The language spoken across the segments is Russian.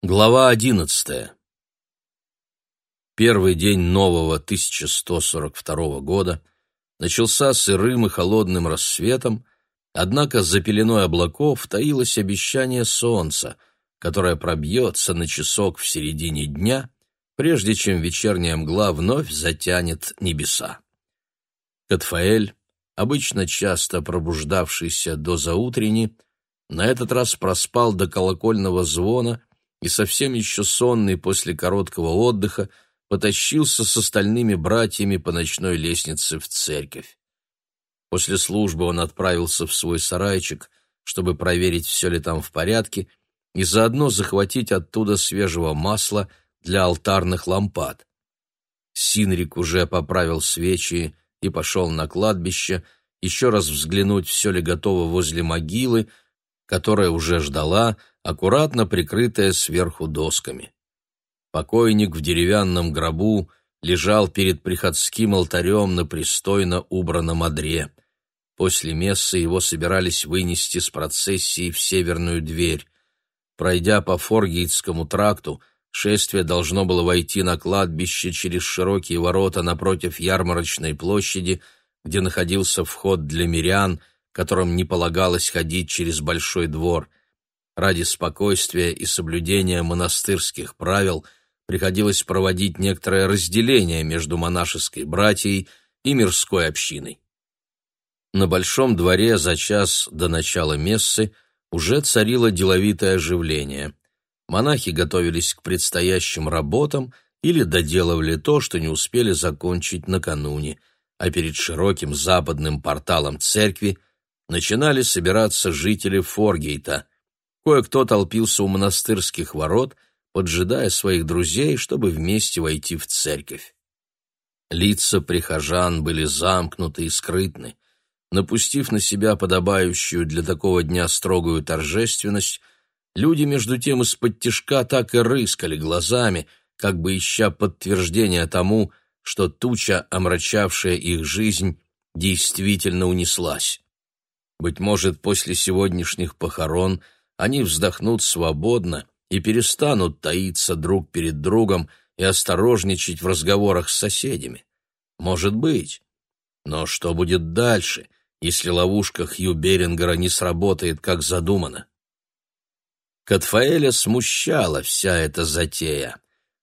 Глава одиннадцатая. Первый день нового 1142 года начался сырым и холодным рассветом, однако за пеленой облаков таилось обещание солнца, которое пробьется на часок в середине дня, прежде чем вечерняя мгла вновь затянет небеса. Катфаэль, обычно часто пробуждавшийся до заутрени, на этот раз проспал до колокольного звона и совсем еще сонный после короткого отдыха потащился с остальными братьями по ночной лестнице в церковь. После службы он отправился в свой сарайчик, чтобы проверить, все ли там в порядке, и заодно захватить оттуда свежего масла для алтарных лампад. Синрик уже поправил свечи и пошел на кладбище, еще раз взглянуть, все ли готово возле могилы, которая уже ждала, аккуратно прикрытая сверху досками. Покойник в деревянном гробу лежал перед приходским алтарем на пристойно убранном одре. После мессы его собирались вынести с процессии в северную дверь. Пройдя по Форгейтскому тракту, шествие должно было войти на кладбище через широкие ворота напротив ярмарочной площади, где находился вход для мирян, которым не полагалось ходить через большой двор. Ради спокойствия и соблюдения монастырских правил приходилось проводить некоторое разделение между монашеской братьей и мирской общиной. На большом дворе за час до начала мессы уже царило деловитое оживление. Монахи готовились к предстоящим работам или доделывали то, что не успели закончить накануне, а перед широким западным порталом церкви начинали собираться жители Форгейта – Кое-кто толпился у монастырских ворот, поджидая своих друзей, чтобы вместе войти в церковь. Лица прихожан были замкнуты и скрытны. Напустив на себя подобающую для такого дня строгую торжественность, люди между тем из-под тишка так и рыскали глазами, как бы ища подтверждения тому, что туча, омрачавшая их жизнь, действительно унеслась. Быть может, после сегодняшних похорон – они вздохнут свободно и перестанут таиться друг перед другом и осторожничать в разговорах с соседями. Может быть. Но что будет дальше, если ловушка Хью Берингера не сработает, как задумано? Катфаэля смущала вся эта затея,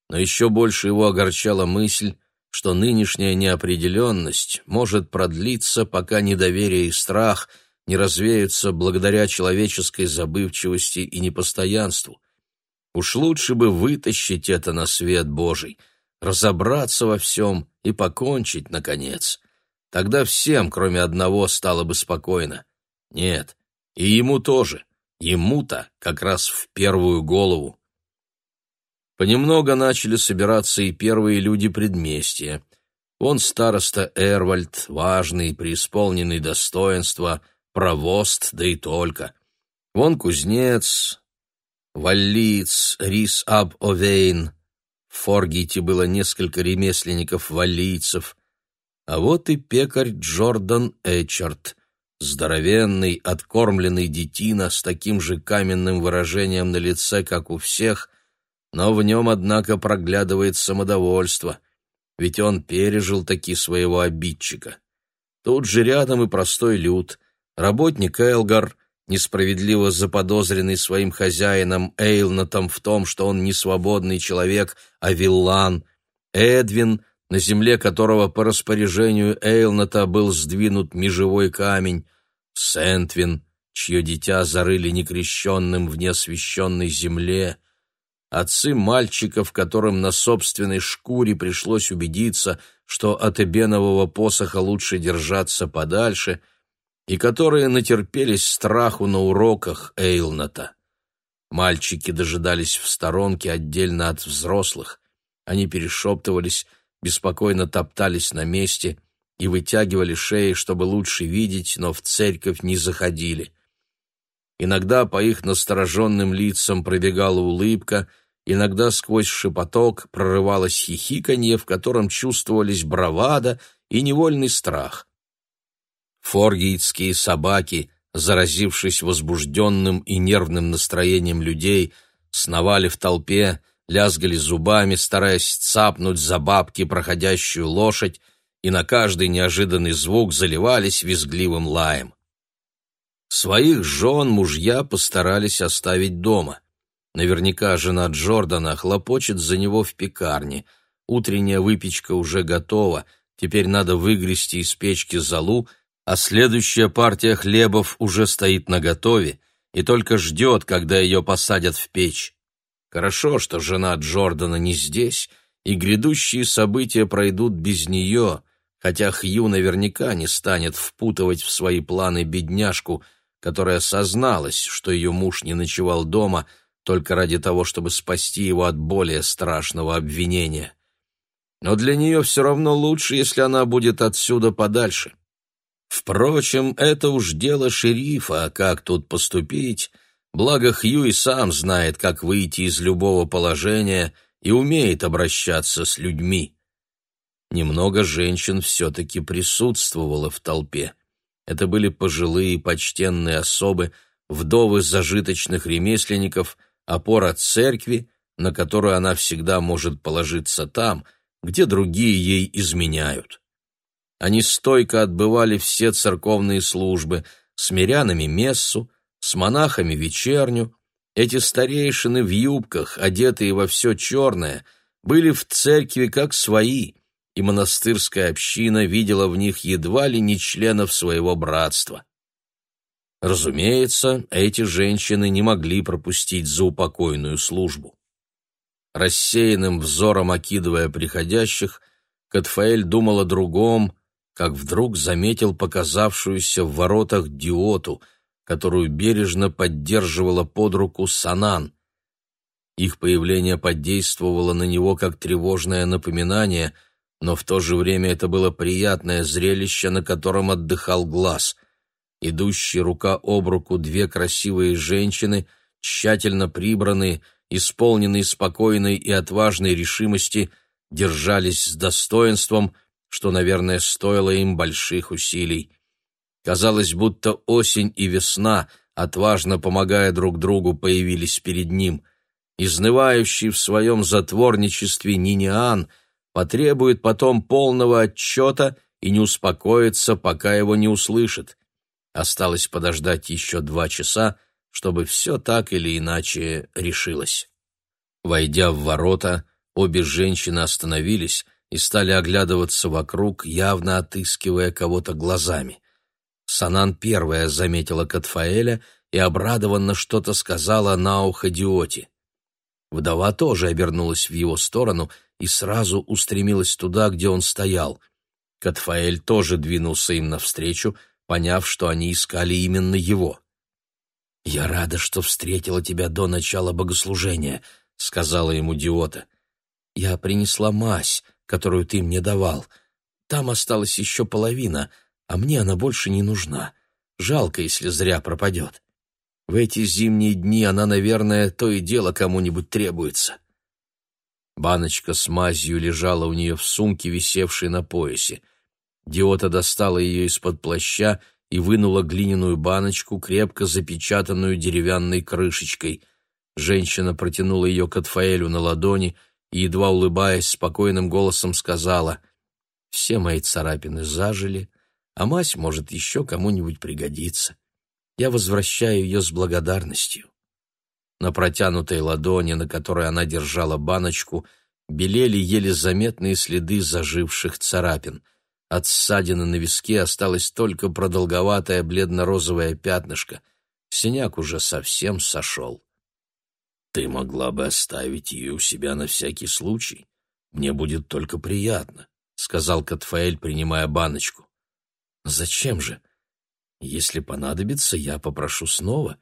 но еще больше его огорчала мысль, что нынешняя неопределенность может продлиться, пока недоверие и страх – не развеются благодаря человеческой забывчивости и непостоянству. Уж лучше бы вытащить это на свет Божий, разобраться во всем и покончить, наконец. Тогда всем, кроме одного, стало бы спокойно. Нет, и ему тоже. Ему-то как раз в первую голову. Понемного начали собираться и первые люди предместья. Он староста Эрвальд, важный, преисполненный достоинства — провост, да и только. Вон кузнец, валлиц, рис аб овейн. В Форгите было несколько ремесленников-валлийцев. А вот и пекарь Джордан Эчард, здоровенный, откормленный детина с таким же каменным выражением на лице, как у всех, но в нем, однако, проглядывает самодовольство, ведь он пережил таки своего обидчика. Тут же рядом и простой люд, Работник Элгар, несправедливо заподозренный своим хозяином Эйлнатом в том, что он не свободный человек, а виллан, Эдвин, на земле которого по распоряжению Эйлната был сдвинут межевой камень, Сентвин, чье дитя зарыли некрещенным в неосвященной земле, отцы мальчиков, которым на собственной шкуре пришлось убедиться, что от эбенового посоха лучше держаться подальше — и которые натерпелись страху на уроках Эйлната. Мальчики дожидались в сторонке отдельно от взрослых. Они перешептывались, беспокойно топтались на месте и вытягивали шеи, чтобы лучше видеть, но в церковь не заходили. Иногда по их настороженным лицам пробегала улыбка, иногда сквозь шепоток прорывалось хихиканье, в котором чувствовались бравада и невольный страх. Форгейтские собаки, заразившись возбужденным и нервным настроением людей, сновали в толпе, лязгали зубами, стараясь цапнуть за бабки проходящую лошадь, и на каждый неожиданный звук заливались визгливым лаем. Своих жен мужья постарались оставить дома. Наверняка жена Джордана хлопочет за него в пекарне. Утренняя выпечка уже готова, теперь надо выгрести из печки золу, а следующая партия хлебов уже стоит наготове и только ждет, когда ее посадят в печь. Хорошо, что жена Джордана не здесь, и грядущие события пройдут без нее, хотя Хью наверняка не станет впутывать в свои планы бедняжку, которая созналась, что ее муж не ночевал дома только ради того, чтобы спасти его от более страшного обвинения. Но для нее все равно лучше, если она будет отсюда подальше. Впрочем, это уж дело шерифа, как тут поступить, Благо Хью и сам знает, как выйти из любого положения и умеет обращаться с людьми. Немного женщин все-таки присутствовало в толпе. Это были пожилые почтенные особы, вдовы зажиточных ремесленников, опора церкви, на которую она всегда может положиться там, где другие ей изменяют. Они стойко отбывали все церковные службы, с мирянами мессу, с монахами вечерню, эти старейшины в юбках, одетые во все черное, были в церкви как свои, и монастырская община видела в них едва ли не членов своего братства. Разумеется, эти женщины не могли пропустить заупокойную службу. Рассеянным взором окидывая приходящих, Катфаэль думал о другом, как вдруг заметил показавшуюся в воротах диоту — которую бережно поддерживала под руку Санан. Их появление подействовало на него как тревожное напоминание, но в то же время это было приятное зрелище, на котором отдыхал глаз. Идущие рука об руку две красивые женщины, тщательно прибранные, исполненные спокойной и отважной решимости, держались с достоинством, что, наверное, стоило им больших усилий. Казалось, будто осень и весна, отважно помогая друг другу, появились перед ним. Изнывающий в своем затворничестве Ниниан потребует потом полного отчета и не успокоится, пока его не услышит. Осталось подождать еще два часа, чтобы все так или иначе решилось. Войдя в ворота, обе женщины остановились и стали оглядываться вокруг, явно отыскивая кого-то глазами. Санан первая заметила Катфаэля и обрадованно что-то сказала на ухо Диоти. Вдова тоже обернулась в его сторону и сразу устремилась туда, где он стоял. Катфаэль тоже двинулся им навстречу, поняв, что они искали именно его. «Я рада, что встретила тебя до начала богослужения», — сказала ему Диота. «Я принесла мазь, которую ты мне давал. Там осталась еще половина — а мне она больше не нужна. Жалко, если зря пропадет. В эти зимние дни она, наверное, то и дело кому-нибудь требуется. Баночка с мазью лежала у нее в сумке, висевшей на поясе. Диота достала ее из-под плаща и вынула глиняную баночку, крепко запечатанную деревянной крышечкой. Женщина протянула ее к Атфаэлю на ладони и, едва улыбаясь, спокойным голосом сказала, «Все мои царапины зажили, а мазь может еще кому-нибудь пригодиться. Я возвращаю ее с благодарностью. На протянутой ладони, на которой она держала баночку, белели еле заметные следы заживших царапин. От ссадины на виске осталось только продолговатое бледно-розовое пятнышко. Синяк уже совсем сошел. «Ты могла бы оставить ее у себя на всякий случай. Мне будет только приятно», — сказал Катфаэль, принимая баночку. Зачем же? Если понадобится, я попрошу снова,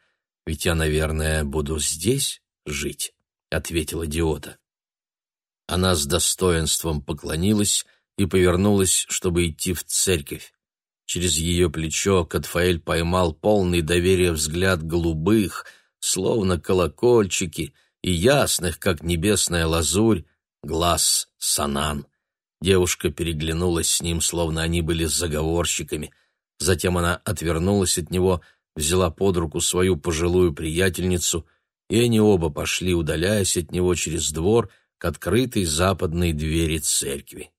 ведь я, наверное, буду здесь жить, ответила Диота. Она с достоинством поклонилась и повернулась, чтобы идти в церковь. Через ее плечо Катфаэль поймал полный доверия взгляд голубых, словно колокольчики, и ясных, как небесная лазурь, глаз Санан. Девушка переглянулась с ним, словно они были заговорщиками. Затем она отвернулась от него, взяла под руку свою пожилую приятельницу и они оба пошли, удаляясь от него через двор к открытой западной двери церкви.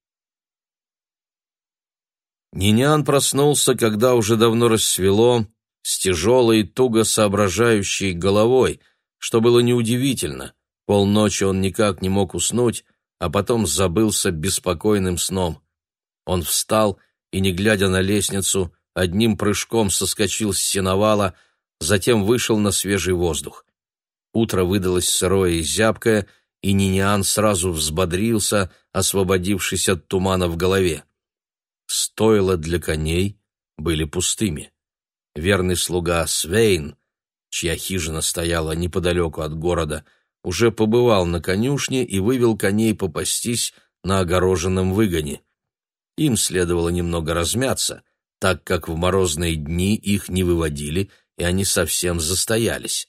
Нинян проснулся, когда уже давно рассвело, с тяжелой, туго соображающей головой, что было неудивительно. Полночи он никак не мог уснуть, а потом забылся беспокойным сном. Он встал и, не глядя на лестницу, одним прыжком соскочил с сеновала, затем вышел на свежий воздух. Утро выдалось сырое и зябкое, и Ниниан сразу взбодрился, освободившись от тумана в голове. Стойла для коней были пустыми. Верный слуга Свейн, чья хижина стояла неподалеку от города, уже побывал на конюшне и вывел коней попастись на огороженном выгоне. Им следовало немного размяться, так как в морозные дни их не выводили, и они совсем застоялись.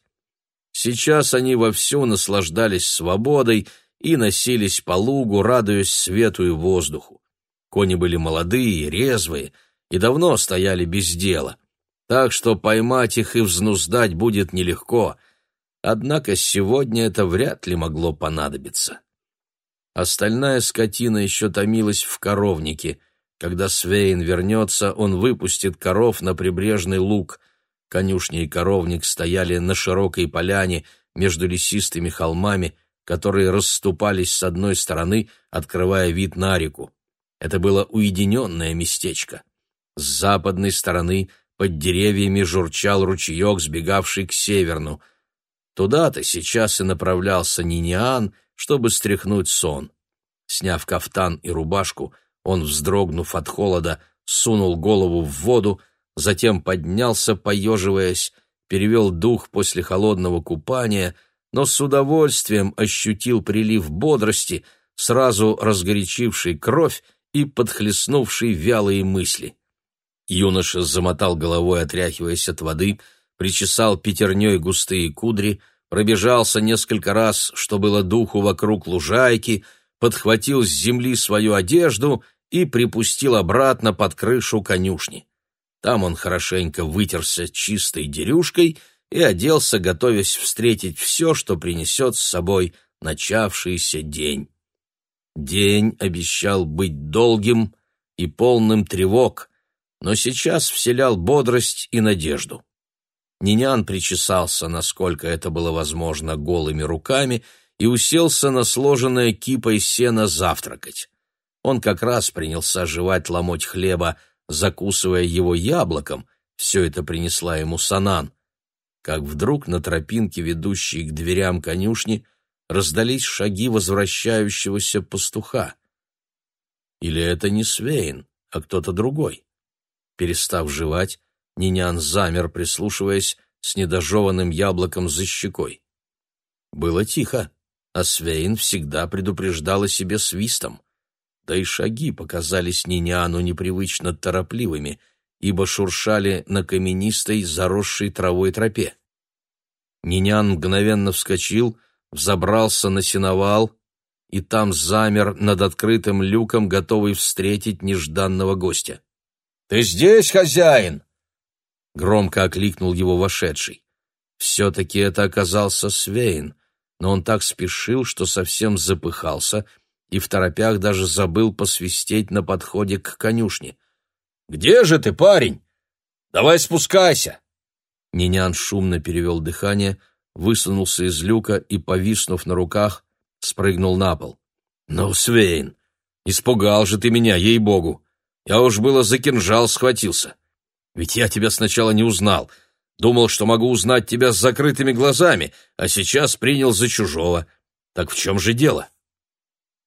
Сейчас они вовсю наслаждались свободой и носились по лугу, радуясь свету и воздуху. Кони были молодые, резвые и давно стояли без дела, так что поймать их и взнуздать будет нелегко, однако сегодня это вряд ли могло понадобиться. Остальная скотина еще томилась в коровнике. Когда Свейн вернется, он выпустит коров на прибрежный луг. Конюшня и коровник стояли на широкой поляне между лесистыми холмами, которые расступались с одной стороны, открывая вид на реку. Это было уединенное местечко. С западной стороны под деревьями журчал ручеек, сбегавший к северну. Туда-то сейчас и направлялся Ниниан, чтобы стряхнуть сон. Сняв кафтан и рубашку, он, вздрогнув от холода, сунул голову в воду, затем поднялся, поеживаясь, перевел дух после холодного купания, но с удовольствием ощутил прилив бодрости, сразу разгорячивший кровь и подхлестнувший вялые мысли. Юноша замотал головой, отряхиваясь от воды, причесал пятерней густые кудри, пробежался несколько раз, что было духу вокруг лужайки, подхватил с земли свою одежду и припустил обратно под крышу конюшни. Там он хорошенько вытерся чистой дерюшкой и оделся, готовясь встретить все, что принесет с собой начавшийся день. День обещал быть долгим и полным тревог, но сейчас вселял бодрость и надежду. Нинян причесался, насколько это было возможно, голыми руками и уселся на сложенное кипой сена завтракать. Он как раз принялся жевать ломоть хлеба, закусывая его яблоком, все это принесла ему Санан, как вдруг на тропинке, ведущей к дверям конюшни, раздались шаги возвращающегося пастуха. Или это не Свейн, а кто-то другой? Перестав жевать, Нинян замер, прислушиваясь с недожеванным яблоком за щекой. Было тихо, а Свейн всегда предупреждал о себе свистом. Да и шаги показались Ниняну непривычно торопливыми, ибо шуршали на каменистой, заросшей травой тропе. Нинян мгновенно вскочил взобрался на сеновал и там замер над открытым люком, готовый встретить нежданного гостя. «Ты здесь, хозяин?» Громко окликнул его вошедший. Все-таки это оказался Свейн, но он так спешил, что совсем запыхался и в торопях даже забыл посвистеть на подходе к конюшне. «Где же ты, парень? Давай спускайся!» Нинян шумно перевел дыхание — высунулся из люка и, повиснув на руках, спрыгнул на пол. «Ну, Свейн, испугал же ты меня, ей-богу! Я уж было за кинжал схватился. Ведь я тебя сначала не узнал. Думал, что могу узнать тебя с закрытыми глазами, а сейчас принял за чужого. Так в чем же дело?»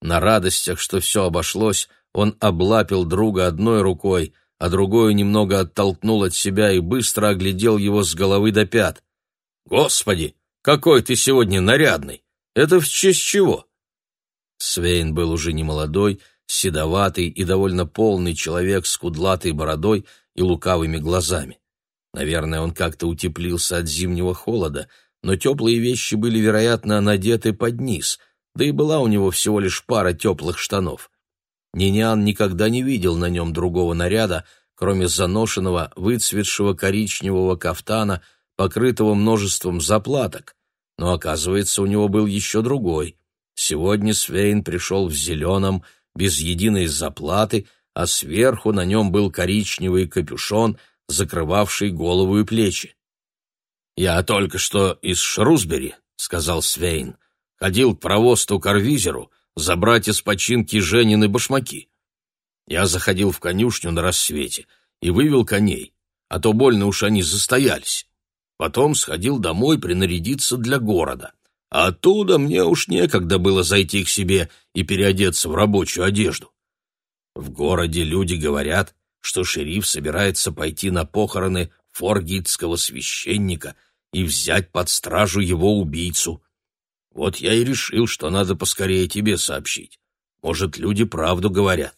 На радостях, что все обошлось, он облапил друга одной рукой, а другую немного оттолкнул от себя и быстро оглядел его с головы до пят. «Господи, какой ты сегодня нарядный! Это в честь чего?» Свейн был уже не молодой, седоватый и довольно полный человек с кудлатой бородой и лукавыми глазами. Наверное, он как-то утеплился от зимнего холода, но теплые вещи были, вероятно, надеты под низ, да и была у него всего лишь пара теплых штанов. Нинян никогда не видел на нем другого наряда, кроме заношенного, выцветшего коричневого кафтана, покрытого множеством заплаток, Но, оказывается, у него был еще другой. Сегодня Свейн пришел в зеленом, без единой заплаты, а сверху на нем был коричневый капюшон, закрывавший голову и плечи. «Я только что из Шрусбери», — сказал Свейн. «Ходил к провосту Карвизеру забрать из починки Женины башмаки. Я заходил в конюшню на рассвете и вывел коней, а то больно уж они застоялись. Потом сходил домой принарядиться для города. Оттуда мне уж некогда было зайти к себе и переодеться в рабочую одежду. В городе люди говорят, что шериф собирается пойти на похороны форгитского священника и взять под стражу его убийцу. Вот я и решил, что надо поскорее тебе сообщить. Может, люди правду говорят.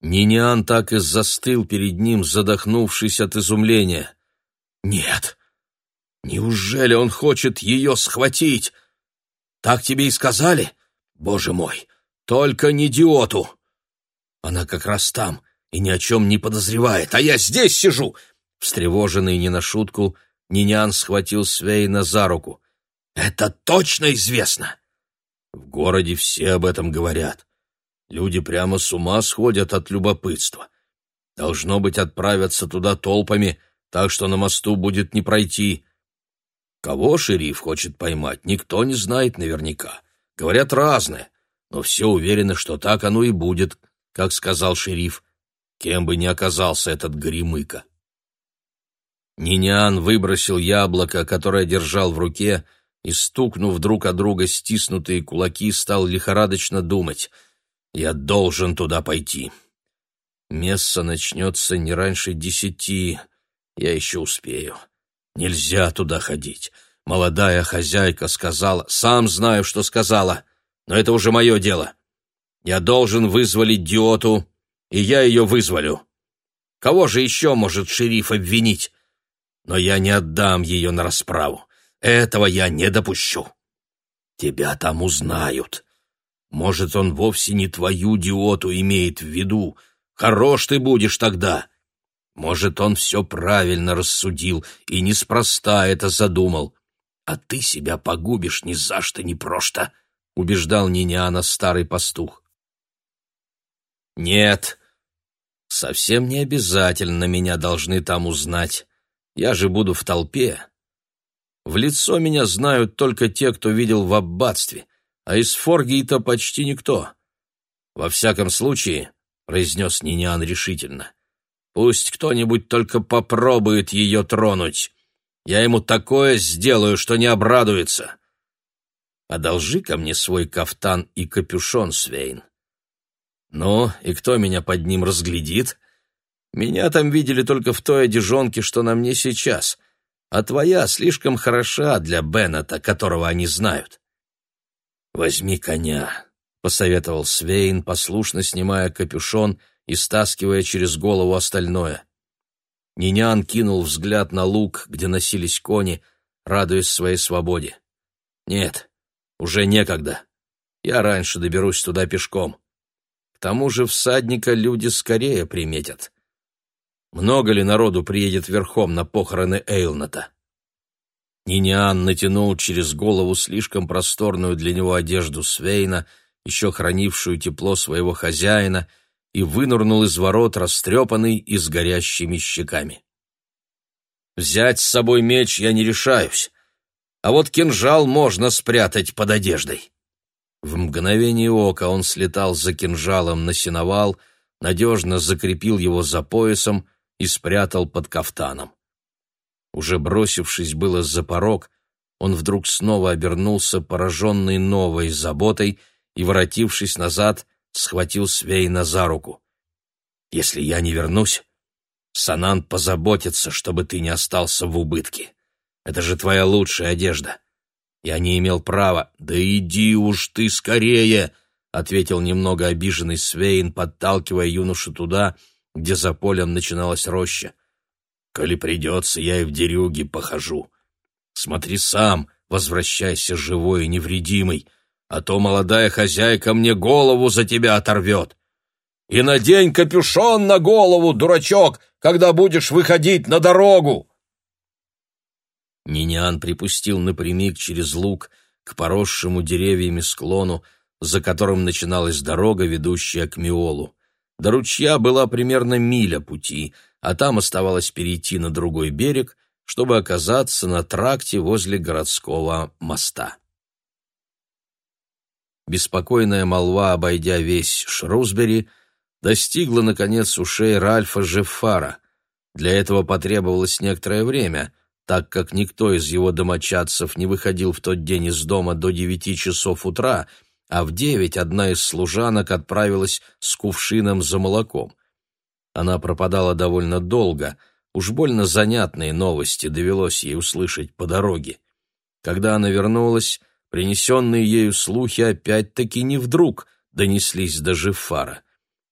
Ниниан так и застыл перед ним, задохнувшись от изумления. «Нет! Неужели он хочет ее схватить? Так тебе и сказали? Боже мой! Только не идиоту!» Она как раз там и ни о чем не подозревает, а я здесь сижу!» Встревоженный не на шутку, Ниниан схватил Свейна за руку. «Это точно известно!» «В городе все об этом говорят. Люди прямо с ума сходят от любопытства. Должно быть, отправятся туда толпами, так что на мосту будет не пройти. Кого шериф хочет поймать, никто не знает наверняка. Говорят разное, но все уверены, что так оно и будет, как сказал шериф, кем бы ни оказался этот горемыка. Ниниан выбросил яблоко, которое держал в руке, и, стукнув друг о друга стиснутые кулаки, стал лихорадочно думать — я должен туда пойти. Месса начнется не раньше десяти. Я еще успею. Нельзя туда ходить. Молодая хозяйка сказала... Сам знаю, что сказала, но это уже мое дело. Я должен вызволить Диоту, и я ее вызволю. Кого же еще может шериф обвинить? Но я не отдам ее на расправу. Этого я не допущу. Тебя там узнают. Может, он вовсе не твою диоту имеет в виду. Хорош ты будешь тогда. Может, он все правильно рассудил и неспроста это задумал. А ты себя погубишь ни за что, ни прошто, — убеждал Ниняна старый пастух. Нет, совсем не обязательно меня должны там узнать. Я же буду в толпе. В лицо меня знают только те, кто видел в аббатстве а из Форгита почти никто. Во всяком случае, — произнес Ниниан решительно, — пусть кто-нибудь только попробует ее тронуть. Я ему такое сделаю, что не обрадуется. Одолжи-ка мне свой кафтан и капюшон, Свейн. Ну, и кто меня под ним разглядит? Меня там видели только в той одежонке, что на мне сейчас, а твоя слишком хороша для Беннета, которого они знают. «Возьми коня», — посоветовал Свейн, послушно снимая капюшон и стаскивая через голову остальное. Нинян кинул взгляд на луг, где носились кони, радуясь своей свободе. «Нет, уже некогда. Я раньше доберусь туда пешком. К тому же всадника люди скорее приметят. Много ли народу приедет верхом на похороны Эйлната?» Ниниан натянул через голову слишком просторную для него одежду Свейна, еще хранившую тепло своего хозяина, и вынырнул из ворот, растрепанный и с горящими щеками. «Взять с собой меч я не решаюсь, а вот кинжал можно спрятать под одеждой». В мгновение ока он слетал за кинжалом на сеновал, надежно закрепил его за поясом и спрятал под кафтаном. Уже бросившись было за порог, он вдруг снова обернулся, пораженный новой заботой, и, воротившись назад, схватил Свейна за руку. «Если я не вернусь, Санан позаботится, чтобы ты не остался в убытке. Это же твоя лучшая одежда. Я не имел права. Да иди уж ты скорее!» — ответил немного обиженный Свейн, подталкивая юношу туда, где за полем начиналась роща. Коли придется, я и в дерюге похожу. Смотри сам, возвращайся живой и невредимый, а то молодая хозяйка мне голову за тебя оторвет. И надень капюшон на голову, дурачок, когда будешь выходить на дорогу!» Ниниан припустил напрямик через луг к поросшему деревьями склону, за которым начиналась дорога, ведущая к Миолу. До ручья была примерно миля пути, а там оставалось перейти на другой берег, чтобы оказаться на тракте возле городского моста. Беспокойная молва, обойдя весь Шрусбери, достигла, наконец, ушей Ральфа Жеффара. Для этого потребовалось некоторое время, так как никто из его домочадцев не выходил в тот день из дома до девяти часов утра, а в девять одна из служанок отправилась с кувшином за молоком. Она пропадала довольно долго, уж больно занятные новости довелось ей услышать по дороге. Когда она вернулась, принесенные ею слухи опять-таки не вдруг донеслись до Жифара.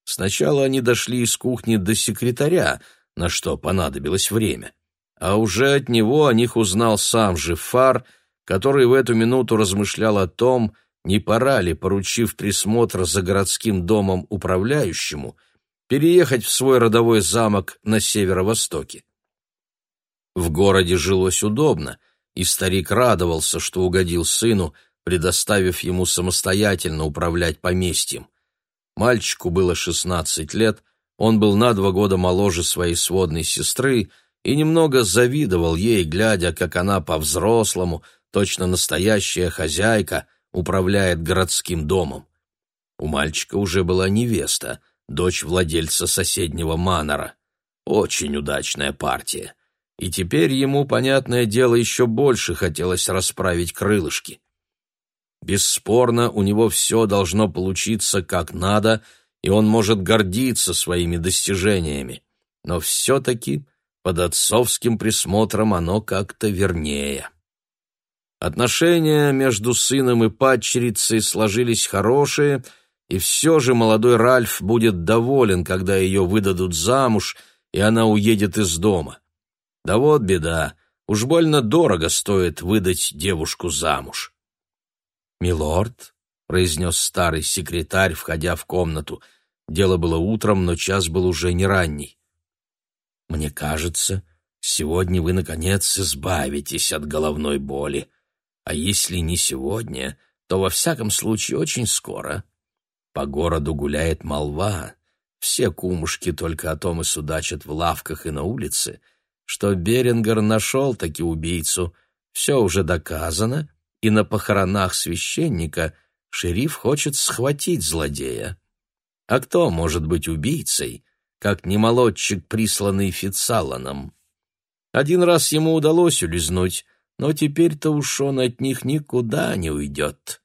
Сначала они дошли из кухни до секретаря, на что понадобилось время а уже от него о них узнал сам же Фар, который в эту минуту размышлял о том, не пора ли, поручив присмотр за городским домом управляющему, переехать в свой родовой замок на северо-востоке. В городе жилось удобно, и старик радовался, что угодил сыну, предоставив ему самостоятельно управлять поместьем. Мальчику было шестнадцать лет, он был на два года моложе своей сводной сестры, и немного завидовал ей, глядя, как она по-взрослому, точно настоящая хозяйка, управляет городским домом. У мальчика уже была невеста, дочь владельца соседнего манора. Очень удачная партия. И теперь ему, понятное дело, еще больше хотелось расправить крылышки. Бесспорно, у него все должно получиться как надо, и он может гордиться своими достижениями. Но все-таки под отцовским присмотром оно как-то вернее. Отношения между сыном и падчерицей сложились хорошие, и все же молодой Ральф будет доволен, когда ее выдадут замуж, и она уедет из дома. Да вот беда, уж больно дорого стоит выдать девушку замуж. «Милорд», — произнес старый секретарь, входя в комнату, — дело было утром, но час был уже не ранний. Мне кажется, сегодня вы, наконец, избавитесь от головной боли. А если не сегодня, то во всяком случае очень скоро. По городу гуляет молва. Все кумушки только о том и судачат в лавках и на улице, что Берингер нашел таки убийцу. Все уже доказано, и на похоронах священника шериф хочет схватить злодея. А кто может быть убийцей, как немолодчик, присланный Фицаланом. Один раз ему удалось улизнуть, но теперь-то уж он от них никуда не уйдет.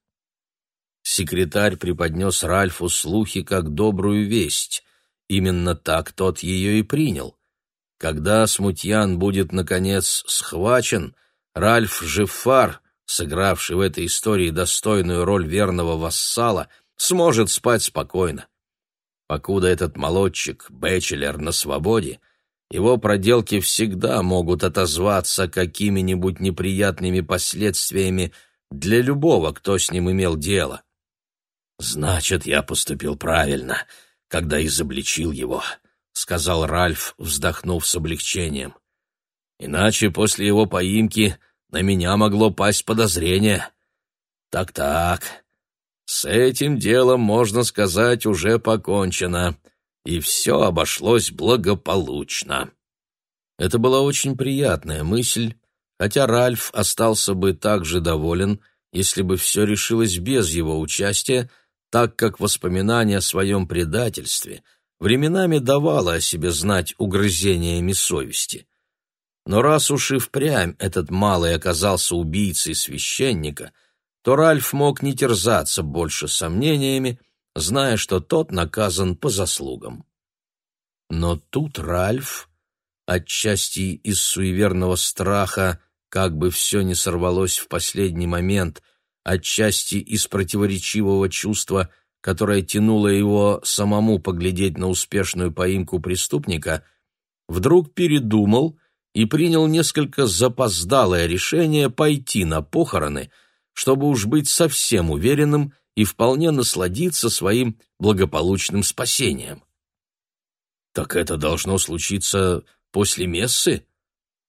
Секретарь преподнес Ральфу слухи как добрую весть. Именно так тот ее и принял. Когда Смутьян будет, наконец, схвачен, Ральф Жифар, сыгравший в этой истории достойную роль верного вассала, сможет спать спокойно. Покуда этот молодчик, бэчелер, на свободе, его проделки всегда могут отозваться какими-нибудь неприятными последствиями для любого, кто с ним имел дело. «Значит, я поступил правильно, когда изобличил его», — сказал Ральф, вздохнув с облегчением. «Иначе после его поимки на меня могло пасть подозрение. Так-так, с этим делом, можно сказать, уже покончено, и все обошлось благополучно. Это была очень приятная мысль, хотя Ральф остался бы также доволен, если бы все решилось без его участия, так как воспоминание о своем предательстве временами давало о себе знать угрызениями совести. Но раз уж и впрямь этот малый оказался убийцей священника — то Ральф мог не терзаться больше сомнениями, зная, что тот наказан по заслугам. Но тут Ральф, отчасти из суеверного страха, как бы все не сорвалось в последний момент, отчасти из противоречивого чувства, которое тянуло его самому поглядеть на успешную поимку преступника, вдруг передумал и принял несколько запоздалое решение пойти на похороны — чтобы уж быть совсем уверенным и вполне насладиться своим благополучным спасением. «Так это должно случиться после мессы?»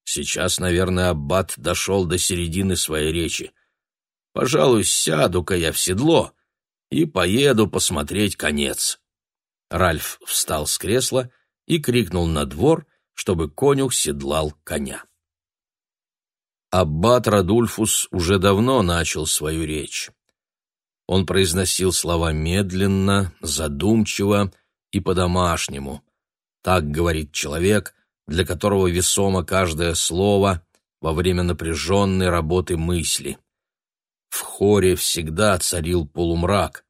Сейчас, наверное, аббат дошел до середины своей речи. Пожалуй, сяду-ка я в седло и поеду посмотреть конец. Ральф встал с кресла и крикнул на двор, чтобы конюх седлал коня. Аббат Радульфус уже давно начал свою речь. Он произносил слова медленно, задумчиво и по-домашнему. Так говорит человек, для которого весомо каждое слово во время напряженной работы мысли. В хоре всегда царил полумрак,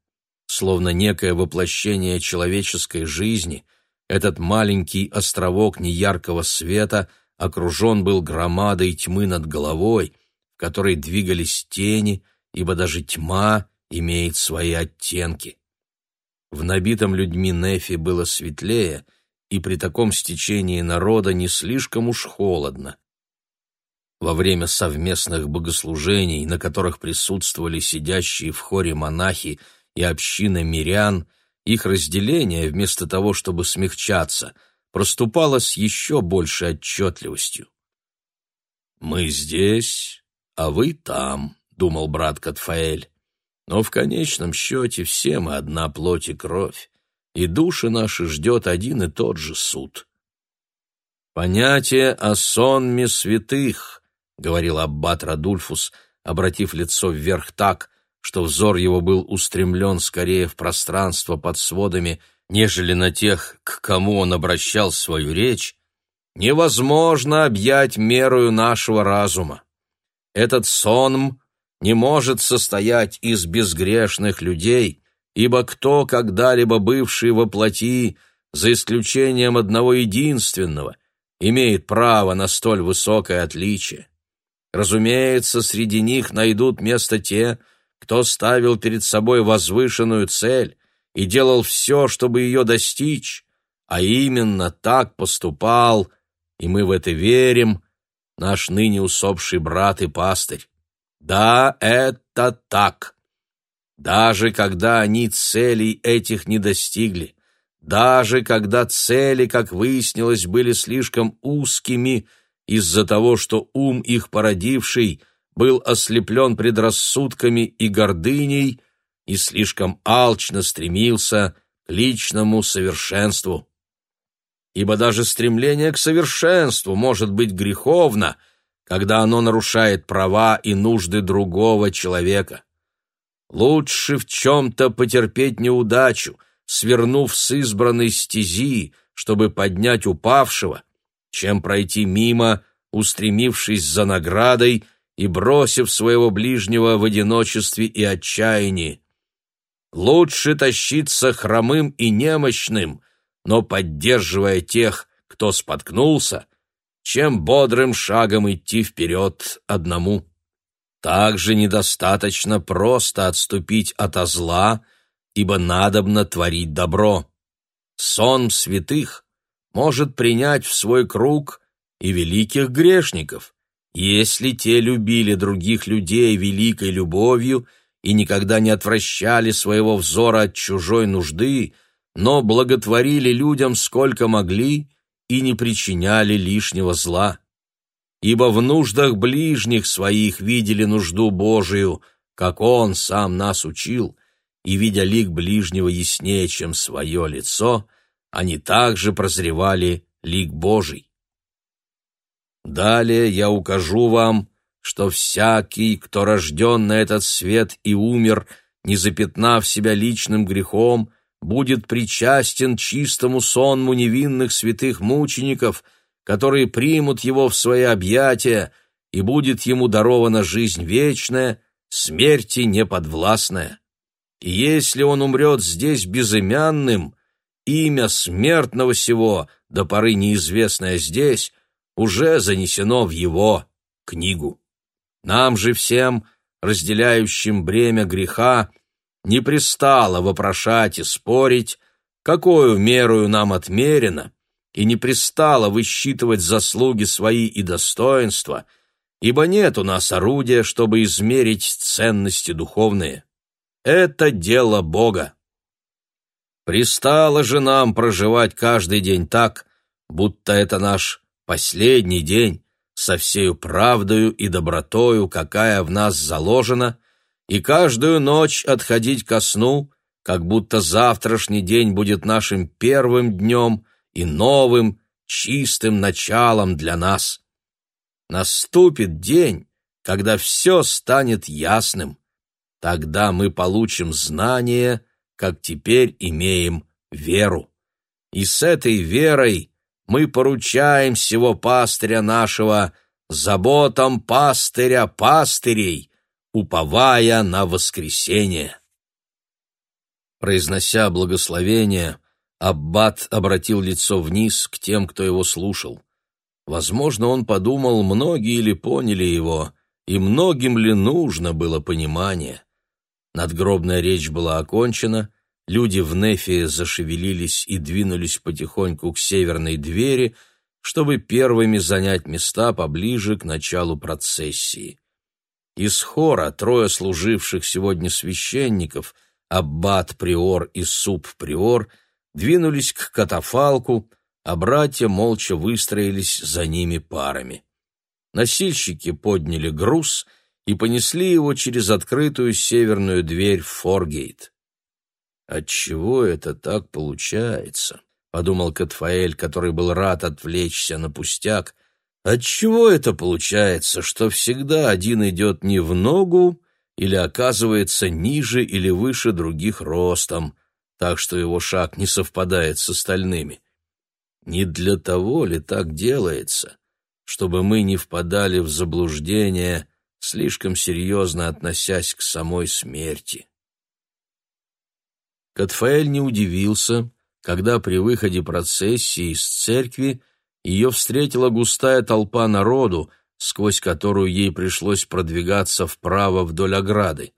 словно некое воплощение человеческой жизни, этот маленький островок неяркого света окружен был громадой тьмы над головой, в которой двигались тени, ибо даже тьма имеет свои оттенки. В набитом людьми Нефи было светлее, и при таком стечении народа не слишком уж холодно. Во время совместных богослужений, на которых присутствовали сидящие в хоре монахи и община мирян, их разделение, вместо того, чтобы смягчаться, проступало с еще большей отчетливостью. «Мы здесь, а вы там», — думал брат Катфаэль. «Но в конечном счете все мы одна плоть и кровь, и души наши ждет один и тот же суд». «Понятие о сонме святых», — говорил аббат Радульфус, обратив лицо вверх так, что взор его был устремлен скорее в пространство под сводами, нежели на тех, к кому он обращал свою речь, невозможно объять мерою нашего разума. Этот сонм не может состоять из безгрешных людей, ибо кто когда-либо бывший во плоти, за исключением одного единственного, имеет право на столь высокое отличие. Разумеется, среди них найдут место те, кто ставил перед собой возвышенную цель и делал все, чтобы ее достичь, а именно так поступал, и мы в это верим, наш ныне усопший брат и пастырь. Да, это так. Даже когда они целей этих не достигли, даже когда цели, как выяснилось, были слишком узкими из-за того, что ум их породивший — был ослеплен предрассудками и гордыней и слишком алчно стремился к личному совершенству. Ибо даже стремление к совершенству может быть греховно, когда оно нарушает права и нужды другого человека. Лучше в чем-то потерпеть неудачу, свернув с избранной стези, чтобы поднять упавшего, чем пройти мимо, устремившись за наградой и бросив своего ближнего в одиночестве и отчаянии. Лучше тащиться хромым и немощным, но поддерживая тех, кто споткнулся, чем бодрым шагом идти вперед одному. Также недостаточно просто отступить от зла, ибо надобно творить добро. Сон святых может принять в свой круг и великих грешников, если те любили других людей великой любовью и никогда не отвращали своего взора от чужой нужды, но благотворили людям сколько могли и не причиняли лишнего зла. Ибо в нуждах ближних своих видели нужду Божию, как Он сам нас учил, и, видя лик ближнего яснее, чем свое лицо, они также прозревали лик Божий. Далее я укажу вам, что всякий, кто рожден на этот свет и умер, не запятнав себя личным грехом, будет причастен чистому сонму невинных святых мучеников, которые примут его в свои объятия, и будет ему дарована жизнь вечная, смерти неподвластная. И если он умрет здесь безымянным, имя смертного сего, до поры неизвестное здесь, уже занесено в его книгу. Нам же всем, разделяющим бремя греха, не пристало вопрошать и спорить, какую мерою нам отмерено, и не пристало высчитывать заслуги свои и достоинства, ибо нет у нас орудия, чтобы измерить ценности духовные. Это дело Бога. Пристало же нам проживать каждый день так, будто это наш последний день, со всею правдою и добротою, какая в нас заложена, и каждую ночь отходить ко сну, как будто завтрашний день будет нашим первым днем и новым, чистым началом для нас. Наступит день, когда все станет ясным. Тогда мы получим знание, как теперь имеем веру. И с этой верой мы поручаем всего пастыря нашего заботам пастыря пастырей, уповая на воскресение. Произнося благословение, Аббат обратил лицо вниз к тем, кто его слушал. Возможно, он подумал, многие ли поняли его, и многим ли нужно было понимание. Надгробная речь была окончена, люди в Нефе зашевелились и двинулись потихоньку к северной двери, чтобы первыми занять места поближе к началу процессии. Из хора трое служивших сегодня священников, аббат-приор и суб-приор, двинулись к катафалку, а братья молча выстроились за ними парами. Носильщики подняли груз и понесли его через открытую северную дверь в Форгейт. «Отчего это так получается?» — подумал Катфаэль, который был рад отвлечься на пустяк. «Отчего это получается, что всегда один идет не в ногу или оказывается ниже или выше других ростом, так что его шаг не совпадает с остальными? Не для того ли так делается?» чтобы мы не впадали в заблуждение, слишком серьезно относясь к самой смерти. Катфаэль не удивился, когда при выходе процессии из церкви ее встретила густая толпа народу, сквозь которую ей пришлось продвигаться вправо вдоль ограды.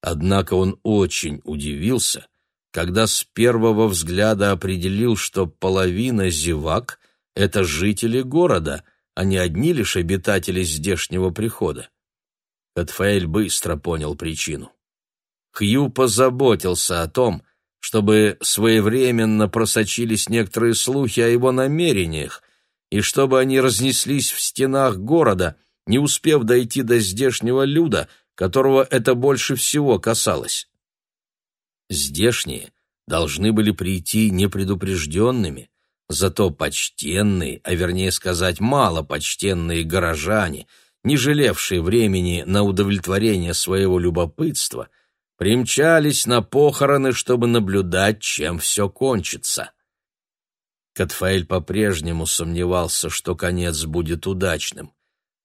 Однако он очень удивился, когда с первого взгляда определил, что половина зевак — это жители города — а не одни лишь обитатели здешнего прихода. Катфаэль быстро понял причину. Хью позаботился о том, чтобы своевременно просочились некоторые слухи о его намерениях, и чтобы они разнеслись в стенах города, не успев дойти до здешнего люда, которого это больше всего касалось. Здешние должны были прийти непредупрежденными, Зато почтенные, а вернее сказать, малопочтенные горожане, не жалевшие времени на удовлетворение своего любопытства, примчались на похороны, чтобы наблюдать, чем все кончится. Катфаэль по-прежнему сомневался, что конец будет удачным.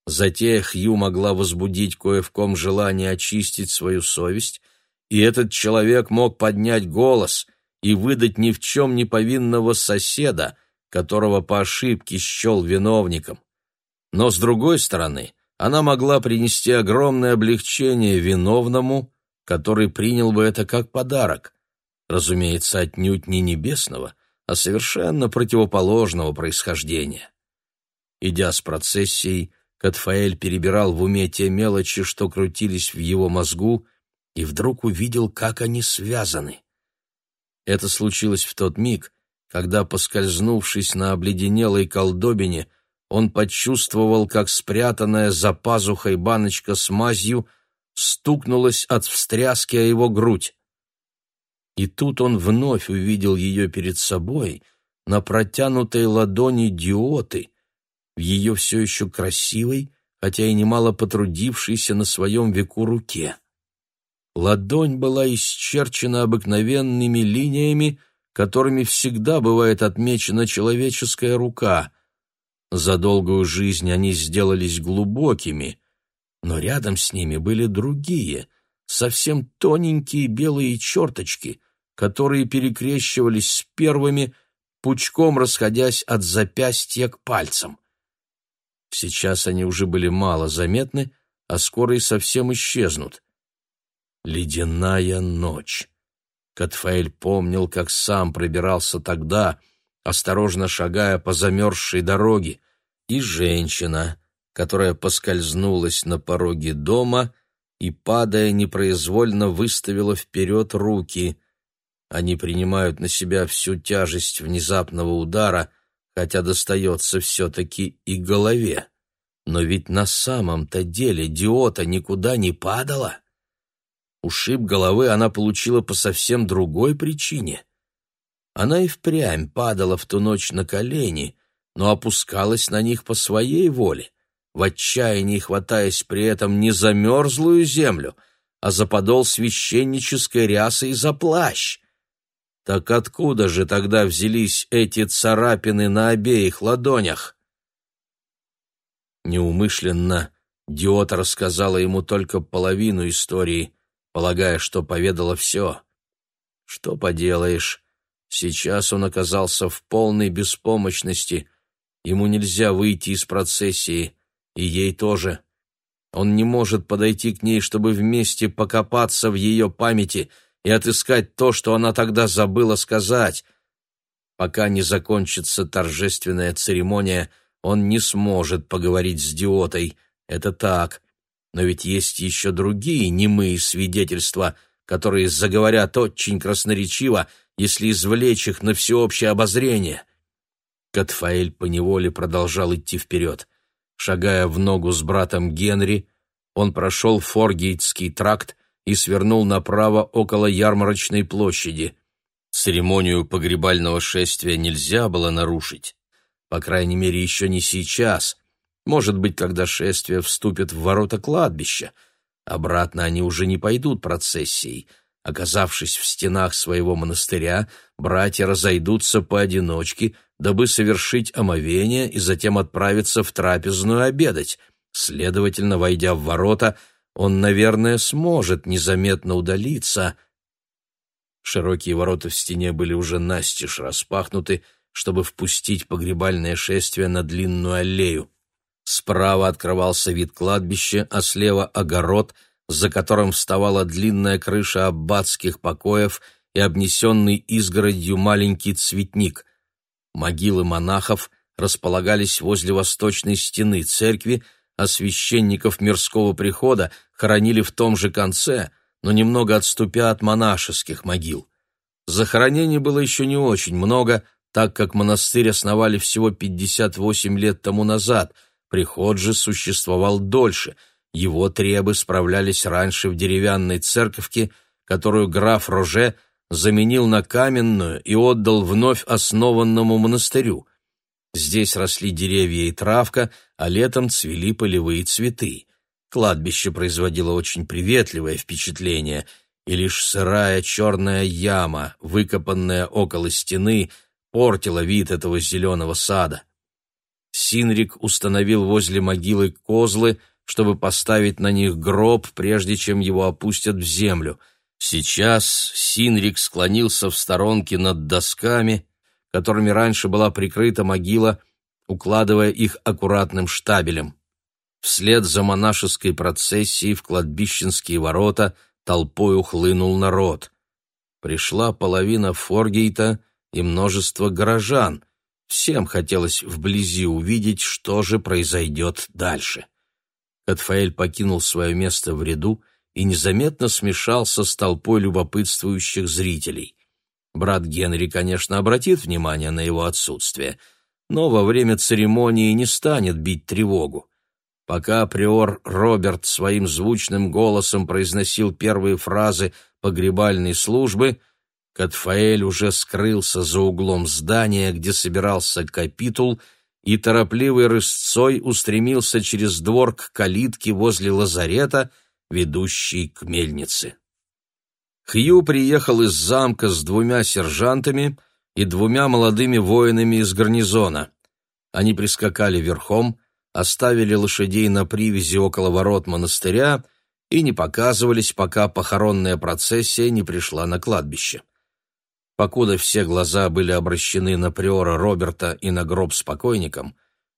Затея Хью могла возбудить кое в ком желание очистить свою совесть, и этот человек мог поднять голос — и выдать ни в чем не повинного соседа, которого по ошибке счел виновником. Но, с другой стороны, она могла принести огромное облегчение виновному, который принял бы это как подарок, разумеется, отнюдь не небесного, а совершенно противоположного происхождения. Идя с процессией, Катфаэль перебирал в уме те мелочи, что крутились в его мозгу, и вдруг увидел, как они связаны. Это случилось в тот миг, когда, поскользнувшись на обледенелой колдобине, он почувствовал, как спрятанная за пазухой баночка с мазью стукнулась от встряски о его грудь. И тут он вновь увидел ее перед собой на протянутой ладони диоты, в ее все еще красивой, хотя и немало потрудившейся на своем веку руке. Ладонь была исчерчена обыкновенными линиями, которыми всегда бывает отмечена человеческая рука. За долгую жизнь они сделались глубокими, но рядом с ними были другие, совсем тоненькие белые черточки, которые перекрещивались с первыми, пучком расходясь от запястья к пальцам. Сейчас они уже были мало заметны, а скоро и совсем исчезнут. Ледяная ночь. Катфаэль помнил, как сам пробирался тогда, осторожно шагая по замерзшей дороге, и женщина, которая поскользнулась на пороге дома и, падая, непроизвольно выставила вперед руки. Они принимают на себя всю тяжесть внезапного удара, хотя достается все-таки и голове. Но ведь на самом-то деле Диота никуда не падала. Ушиб головы она получила по совсем другой причине. Она и впрямь падала в ту ночь на колени, но опускалась на них по своей воле, в отчаянии хватаясь при этом не за мерзлую землю, а за подол священнической рясы и за плащ. Так откуда же тогда взялись эти царапины на обеих ладонях? Неумышленно Диота рассказала ему только половину истории, полагая, что поведала все. Что поделаешь, сейчас он оказался в полной беспомощности, ему нельзя выйти из процессии, и ей тоже. Он не может подойти к ней, чтобы вместе покопаться в ее памяти и отыскать то, что она тогда забыла сказать. Пока не закончится торжественная церемония, он не сможет поговорить с Диотой. Это так. Но ведь есть еще другие немые свидетельства, которые заговорят очень красноречиво, если извлечь их на всеобщее обозрение. Катфаэль поневоле продолжал идти вперед. Шагая в ногу с братом Генри, он прошел Форгейтский тракт и свернул направо около ярмарочной площади. Церемонию погребального шествия нельзя было нарушить. По крайней мере, еще не сейчас. Может быть, когда шествие вступит в ворота кладбища. Обратно они уже не пойдут процессией. Оказавшись в стенах своего монастыря, братья разойдутся поодиночке, дабы совершить омовение и затем отправиться в трапезную обедать. Следовательно, войдя в ворота, он, наверное, сможет незаметно удалиться. Широкие ворота в стене были уже настежь распахнуты, чтобы впустить погребальное шествие на длинную аллею. Справа открывался вид кладбища, а слева — огород, за которым вставала длинная крыша аббатских покоев и обнесенный изгородью маленький цветник. Могилы монахов располагались возле восточной стены церкви, а священников мирского прихода хоронили в том же конце, но немного отступя от монашеских могил. Захоронений было еще не очень много, так как монастырь основали всего 58 лет тому назад, приход же существовал дольше, его требы справлялись раньше в деревянной церковке, которую граф Роже заменил на каменную и отдал вновь основанному монастырю. Здесь росли деревья и травка, а летом цвели полевые цветы. Кладбище производило очень приветливое впечатление, и лишь сырая черная яма, выкопанная около стены, портила вид этого зеленого сада. Синрик установил возле могилы козлы, чтобы поставить на них гроб, прежде чем его опустят в землю. Сейчас Синрик склонился в сторонке над досками, которыми раньше была прикрыта могила, укладывая их аккуратным штабелем. Вслед за монашеской процессией в кладбищенские ворота толпой ухлынул народ. Пришла половина Форгейта — и множество горожан. Всем хотелось вблизи увидеть, что же произойдет дальше. Катфаэль покинул свое место в ряду и незаметно смешался с толпой любопытствующих зрителей. Брат Генри, конечно, обратит внимание на его отсутствие, но во время церемонии не станет бить тревогу. Пока приор Роберт своим звучным голосом произносил первые фразы погребальной службы — Катфаэль уже скрылся за углом здания, где собирался капитул, и торопливой рысцой устремился через двор к калитке возле лазарета, ведущей к мельнице. Хью приехал из замка с двумя сержантами и двумя молодыми воинами из гарнизона. Они прискакали верхом, оставили лошадей на привязи около ворот монастыря и не показывались, пока похоронная процессия не пришла на кладбище. Покуда все глаза были обращены на приора Роберта и на гроб с покойником,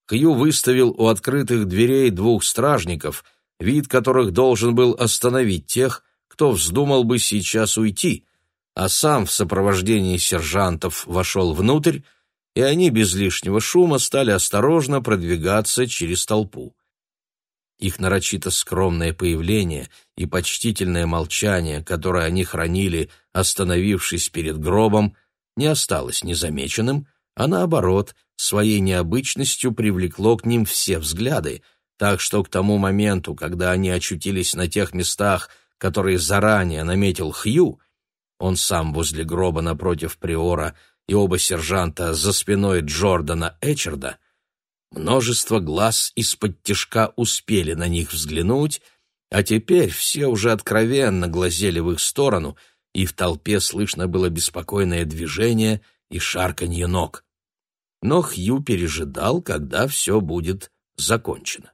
Хью выставил у открытых дверей двух стражников, вид которых должен был остановить тех, кто вздумал бы сейчас уйти, а сам в сопровождении сержантов вошел внутрь, и они без лишнего шума стали осторожно продвигаться через толпу. Их нарочито скромное появление и почтительное молчание, которое они хранили, остановившись перед гробом, не осталось незамеченным, а наоборот, своей необычностью привлекло к ним все взгляды, так что к тому моменту, когда они очутились на тех местах, которые заранее наметил Хью, он сам возле гроба напротив Приора и оба сержанта за спиной Джордана Эчерда, множество глаз из-под тишка успели на них взглянуть, а теперь все уже откровенно глазели в их сторону, и в толпе слышно было беспокойное движение и шарканье ног. Но Хью пережидал, когда все будет закончено.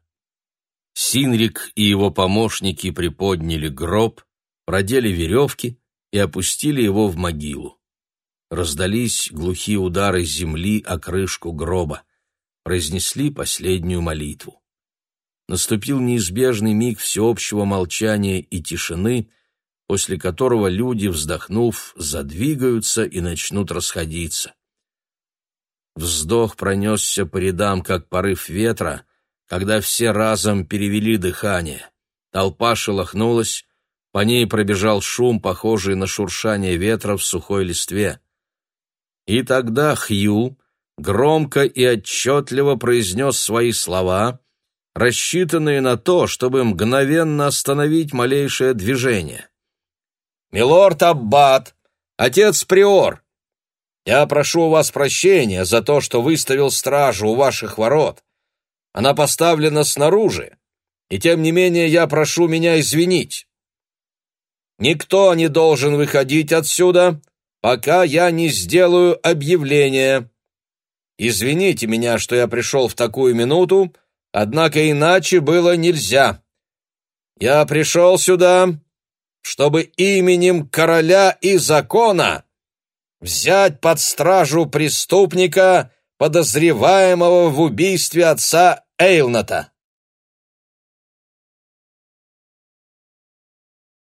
Синрик и его помощники приподняли гроб, продели веревки и опустили его в могилу. Раздались глухие удары земли о крышку гроба. Произнесли последнюю молитву. Наступил неизбежный миг всеобщего молчания и тишины, после которого люди, вздохнув, задвигаются и начнут расходиться. Вздох пронесся по рядам, как порыв ветра, когда все разом перевели дыхание. Толпа шелохнулась, по ней пробежал шум, похожий на шуршание ветра в сухой листве. И тогда Хью громко и отчетливо произнес свои слова, рассчитанные на то, чтобы мгновенно остановить малейшее движение. «Милорд Аббат, отец Приор, я прошу у вас прощения за то, что выставил стражу у ваших ворот. Она поставлена снаружи, и тем не менее я прошу меня извинить. Никто не должен выходить отсюда, пока я не сделаю объявление. Извините меня, что я пришел в такую минуту, однако иначе было нельзя. Я пришел сюда, чтобы именем короля и закона взять под стражу преступника, подозреваемого в убийстве отца Эйлната.